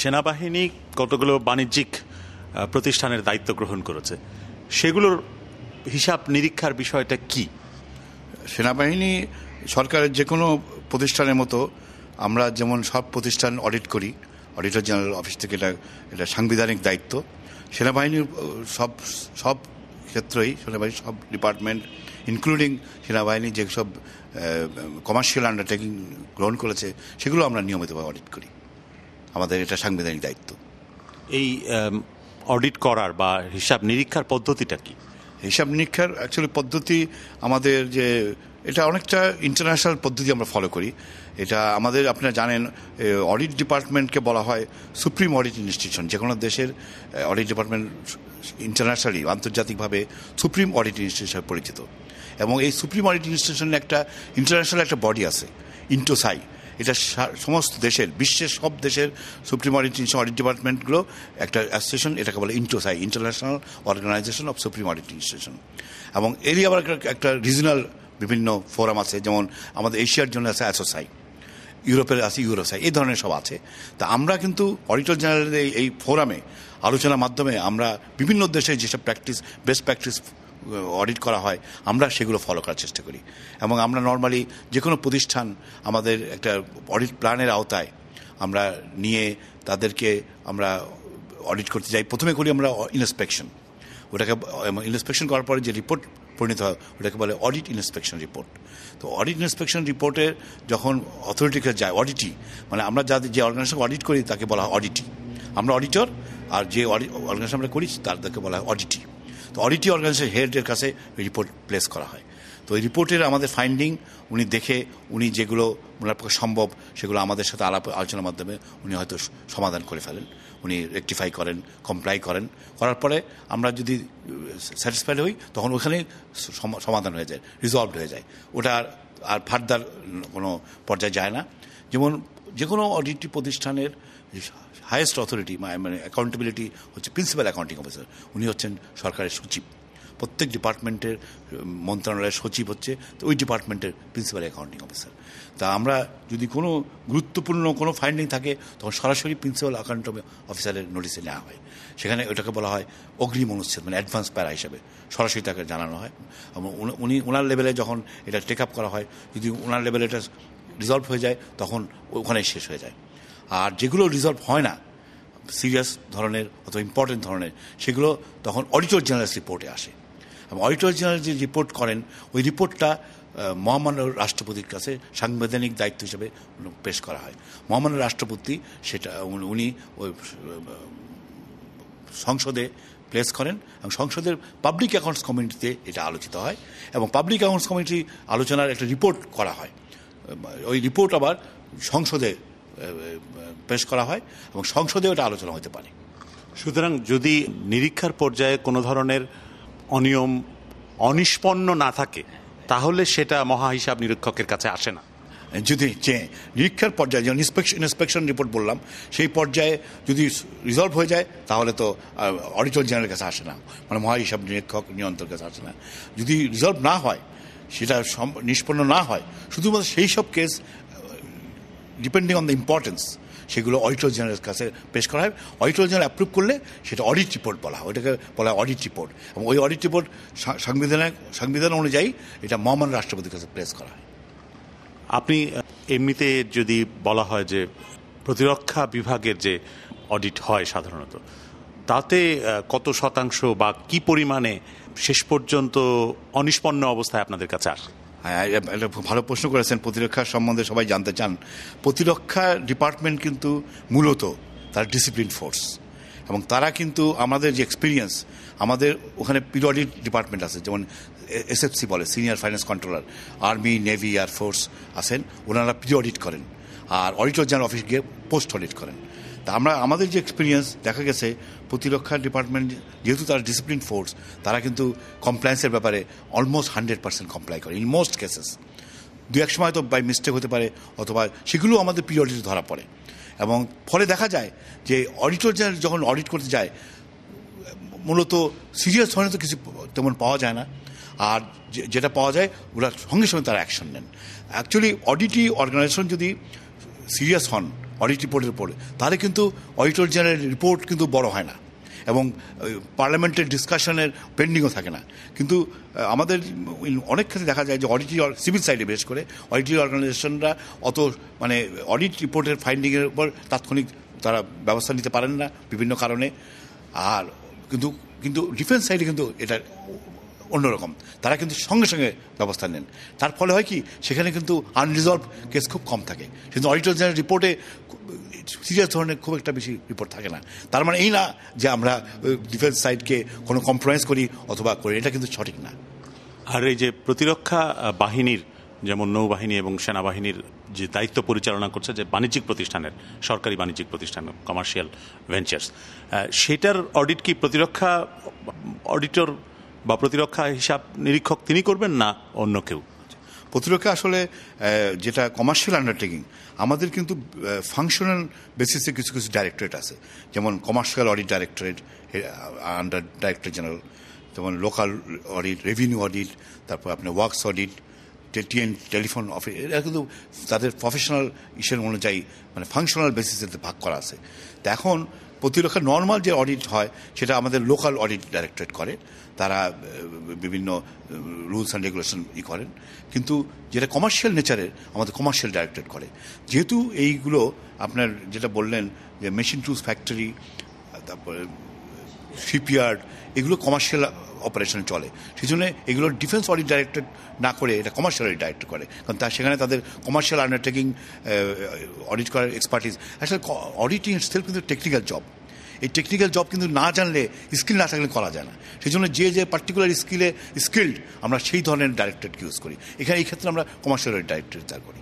সেনাবাহিনী কতগুলো বাণিজ্যিক প্রতিষ্ঠানের দায়িত্ব গ্রহণ করেছে? সেগুলোর হিসাব নিরীক্ষার বিষয়টা কি? সেনাবাহিনী সরকারের যে কোনো প্রতিষ্ঠানের মতো আমরা যেমন সব প্রতিষ্ঠান অডিট করি, অডিটর জেনারেল অফিস থেকে এটা এটা সাংবিধানিক দায়িত্ব। সেনাবাহিনীর সব সব ক্ষেত্রেই সেনাবাহিনীর সব ডিপার্টমেন্ট, ইনক্লুডিং সেনাবাহিনী যেসব কমার্শিয়াল আন্ডারটেকিং গ্রহণ করেছে, সেগুলো আমরা নিয়মিতভাবে অডিট করি। আমাদের এটা সাংবিধানিক দায়িত্ব। এই অডিট করার বা হিসাব নিরীক্ষার পদ্ধতিটা কি? হিসাব নিরীক্ষার অ্যাকচুয়ালি পদ্ধতি আমাদের যে এটা অনেকটা ইন্টারন্যাশনাল পদ্ধতি আমরা ফলো করি। এটা আমাদের আপনারা জানেন অডিট ডিপার্টমেন্টকে বলা হয় সুপ্রিম অডিট ইনস্টিটিউশন যে কোনো দেশের অডিট ডিপার্টমেন্ট ইন্টারন্যাশনালি আন্তর্জাতিকভাবে সুপ্রিম অডিট ইনস্টিটিউশন পরিচিত। এবং এই সুপ্রিম অডিট ইনস্টিটিউশনের একটা ইন্টারন্যাশনাল একটা বডি আছে ইন্টোসাই এটা সমস্ত দেশের, বিশ্বের সব দেশের সুপ্রিম অডিট অডিট ডিপার্টমেন্টগুলো একটা অ্যাসোসিয়েশন এটাকে বলে INTOSAI international organization of supreme audit institution এবং এরই আবার একটা রিজনাল বিভিন্ন ফোরাম আছে, যেমন আমাদের এশিয়ার জন্য আছে অ্যাসোসাই ইউরোপের আছে ইউরোসাই এই ধরনের সব আছে। তা আমরা কিন্তু অডিটর জেনারেলের এই ফোরামে আলোচনার মাধ্যমে আমরা বিভিন্ন দেশে যেসব প্র্যাকটিস বেস্ট প্র্যাকটিস অডিট করা হয়, আমরা সেগুলো ফলো করার চেষ্টা করি। এবং আমরা নর্মালি যে কোনো প্রতিষ্ঠান আমাদের একটা অডিট প্ল্যানের আওতায় আমরা নিয়ে তাদেরকে আমরা অডিট করতে যাই। প্রথমে করি আমরা ইনস্পেকশন ওটাকে ইনস্পেকশন করার পরে যে রিপোর্ট পরিণত হয়, ওটাকে বলে অডিট ইন্সপেকশন রিপোর্ট তো অডিট ইন্সপেকশন রিপোর্টে যখন অথরিটিকে যায় অডিটি মানে আমরা যাদের, যে অর্গানাইজেশন অডিট করি, তাকে বলা হয় অডিটি আমরা অডিটর আর যে অর্গানাইজেশন আমরা করি, তাদেরকে বলা হয় অডিটি তো অডিটি অর্গানাইজেশন হেডের কাছে রিপোর্ট প্লেস করা হয়। তো এই রিপোর্টের আমাদের ফাইন্ডিং উনি দেখে, উনি যেগুলো ওনার পক্ষে সম্ভব, সেগুলো আমাদের সাথে আলাপ, আলোচনার মাধ্যমে উনি হয়তো সমাধান করে ফেলেন। উনি রেকটিফাই করেন কমপ্লাই করেন। করার পরে আমরা যদি স্যাটিসফাইড হই, তখন ওখানে সমাধান হয়ে যায় রিজলভড হয়ে যায়। ওটা আর ফার্দার কোনো পর্যায়ে যায় না। যেমন যে কোনো অডিটি প্রতিষ্ঠানের হায়েস্ট অথরিটি মানে অ্যাকাউন্টেবিলিটি হচ্ছে প্রিন্সিপাল অ্যাকাউন্টিং অফিসার উনি হচ্ছেন সরকারের সচিব। প্রত্যেক ডিপার্টমেন্টের মন্ত্রণালয়ের সচিব হচ্ছে তো ওই ডিপার্টমেন্টের প্রিন্সিপাল অ্যাকাউন্টিং অফিসার তা আমরা যদি কোনো গুরুত্বপূর্ণ কোনো ফাইন্ডিং থাকে, তখন সরাসরি প্রিন্সিপাল অ্যাকাউন্ট অফিসারের নোটিসে নেওয়া হয়। সেখানে ওটাকে বলা হয় অগ্রিম অনুচ্ছেদ মানে অ্যাডভান্স প্যারা হিসাবে। সরাসরি তাকে জানানো হয়। উনি ওনার লেভেলে যখন এটা টেক আপ করা হয়, যদি ওনার লেভেলে এটা রিজলভ হয়ে যায়, তখন ওখানেই শেষ হয়ে যায়। আর যেগুলো রিজলভ হয় না সিরিয়াস ধরনের অথবা ইম্পর্টেন্ট ধরনের, সেগুলো তখন অডিটর জেনারেলস রিপোর্টে আসে। এবং অডিটর জেনারেল যে রিপোর্ট করেন, ওই রিপোর্টটা মহামান্য রাষ্ট্রপতির কাছে সাংবিধানিক দায়িত্ব হিসেবে পেশ করা হয়। মহামান্য রাষ্ট্রপতি সেটা, উনি ওই সংসদে প্লেস করেন এবং সংসদের পাবলিক অ্যাকাউন্টস কমিটিতে এটা আলোচিত হয়। এবং পাবলিক অ্যাকাউন্টস কমিটি আলোচনার একটা রিপোর্ট করা হয়। ওই রিপোর্ট আবার সংসদে পেশ করা হয় এবং সংসদে ওটা আলোচনা হতে পারে। সুতরাং যদি নিরীক্ষার পর্যায়ে কোনো ধরনের অনিয়ম অনিষ্পন্ন না থাকে তাহলে সেটা মহা হিসাব নিরীক্ষকের কাছে আসে না। যদি যে নিরীক্ষার পর্যায়ে যেমন ইন্সপেকশন ইন্সপেকশন রিপোর্ট বললাম সেই পর্যায়ে যদি রিজলভ হয়ে যায় তাহলে তো অডিটর জেনারেলের কাছে আসে না। মানে মহা হিসাব নিরীক্ষক নিয়ন্ত্রণের কাছে আসে না। যদি রিজলভ না হয় সেটা নিষ্পন্ন না হয়। শুধুমাত্র সেই সব case depending on the importance সেগুলো অডিটর জেনারেলের কাছে পেশ করা হয়। অডিটর জেনারেল অ্যাপ্রুভ করলে সেটা অডিট রিপোর্ট বলা হয়। ওটাকে বলা হয় অডিট রিপোর্ট এবং ওই অডিট রিপোর্ট সাংবিধানিক সংবিধান অনুযায়ী এটা মহামান রাষ্ট্রপতির কাছে প্লেস করা হয়। আপনি এমনিতে যদি বলা হয় যে প্রতিরক্ষা বিভাগের যে অডিট হয় সাধারণত, তাতে কত শতাংশ বা কি পরিমাণে শেষ পর্যন্ত অনিষ্পন্ন অবস্থায় আপনাদের কাছে আসে। হ্যাঁ ভালো প্রশ্ন করেছেন। প্রতিরক্ষা সম্বন্ধে সবাই জানতে চান। প্রতিরক্ষা ডিপার্টমেন্ট কিন্তু মূলত তার ডিসিপ্লিন ফোর্স এবং তারা কিন্তু আমাদের যে এক্সপিরিয়েন্স আমাদের ওখানে পিরিয়ডিক ডিপার্টমেন্ট আছে। যেমন এসএফসি বলে senior finance controller army navy air force আছেন। ওনারা পিরিয়ডিট করেন। আর অডিটর জেনারেল অফিস গিয়ে পোস্ট অডিট করেন। তা আমরা, আমাদের যে এক্সপিরিয়েন্স দেখা গেছে, প্রতিরক্ষা ডিপার্টমেন্ট যেহেতু তারা ডিসিপ্লিন ফোর্স তারা কিন্তু কমপ্লায়েন্সের ব্যাপারে অলমোস্ট হান্ড্রেড পার্সেন্ট কমপ্লাই করে ইন মোস্ট কেসেস দু এক সময় তো বাই মিস্টেক হতে পারে, অথবা সেগুলো আমাদের পিরিয়ডিতে ধরা পড়ে। এবং ফলে দেখা যায় যে অডিটর যখন অডিট করতে যায়, মূলত সিরিয়াস ধরনের তো কিছু তেমন পাওয়া যায় না। আর যেটা পাওয়া যায়, ওরা সঙ্গে সঙ্গে তারা অ্যাকশন নেন। অ্যাকচুয়ালি অডিটি অর্গানাইজেশন যদি সিরিয়াস হন অডিট রিপোর্টের পরে তাহলে কিন্তু অডিটর জেনারেল রিপোর্ট কিন্তু বড় হয় না। এবং পার্লামেন্টের ডিসকাশনের পেন্ডিংও থাকে না। কিন্তু আমাদের অনেক ক্ষেত্রে দেখা যায় যে অডিটি সিভিল সাইডে বেশ করে অডিটি অর্গানাইজেশনরা অত মানে অডিট রিপোর্টের ফাইন্ডিংয়ের উপর তাৎক্ষণিক তারা ব্যবস্থা নিতে পারেন না বিভিন্ন কারণে। আর কিন্তু কিন্তু ডিফেন্স সাইডে কিন্তু এটা অন্যরকম। তারা কিন্তু সঙ্গে সঙ্গে ব্যবস্থা নেন। তার ফলে হয় কি, সেখানে কিন্তু আনরিজলভ কেস খুব কম থাকে। কিন্তু অডিটর জেনারেল রিপোর্টে সিরিয়াস ধরনের খুব একটা বেশি রিপোর্ট থাকে না। তার মানে এই না যে আমরা ডিফেন্স সাইডকে কোনো কম্প্রোমাইজ করি অথবা করি, এটা কিন্তু সঠিক না। আর এই যে প্রতিরক্ষা বাহিনীর, যেমন নৌবাহিনী এবং সেনাবাহিনীর যে দায়িত্ব পরিচালনা করছে যে বাণিজ্যিক প্রতিষ্ঠানের, সরকারি বাণিজ্যিক প্রতিষ্ঠান কমার্শিয়াল ভেঞ্চার্স সেটার অডিট কি প্রতিরক্ষা অডিটর বা প্রতিরক্ষা হিসাব নিরীক্ষক তিনি করবেন না অন্য কেউ? প্রতিরক্ষা আসলে যেটা কমার্শিয়াল আন্ডারটেকিং আমাদের কিন্তু ফাংশনাল বেসিসে কিছু কিছু ডাইরেক্টরেট আছে। যেমন commercial audit directorate under director general যেমন লোকাল অডিট রেভিনিউ অডিট তারপর আপনার works audit TN telephone office এরা কিন্তু তাদের প্রফেশনাল ইসের অনুযায়ী মানে ফাংশনাল বেসিসে ভাগ করা আছে। তো এখন প্রতিরক্ষা নর্মাল যে অডিট হয়, সেটা আমাদের লোকাল অডিট ডাইরেক্টরেট করে। তারা বিভিন্ন রুলস অ্যান্ড রেগুলেশন ই করেন। কিন্তু যেটা কমার্শিয়াল নেচারের আমাদের কমার্শিয়াল ডাইরেক্টরেট করে। যেহেতু এইগুলো আপনার যেটা বললেন যে মেশিন টুলস ফ্যাক্টরি তারপরে শিপইয়ার্ড এগুলো কমার্শিয়াল অপারেশনে চলে। সেই জন্য এগুলো ডিফেন্স অডিট ডাইরেক্টর না করে এটা কমার্শিয়াল অডিট ডাইরেক্টর করে। কারণ তার সেখানে তাদের কমার্শিয়াল আন্ডারটেকিং অডিট করার এক্সপার্টিস আসলে অডিটিং সেলফ কিন্তু টেকনিক্যাল জব এই টেকনিক্যাল জব কিন্তু না জানলে স্কিল না থাকলে করা যায় না। সেই জন্য যে যে পার্টিকুলার স্কিলে স্কিল্ড আমরা সেই ধরনের ডাইরেক্টরেট ইউজ করি। এখানে এই ক্ষেত্রে আমরা কমার্শিয়াল ডাইরেক্টরেট করি।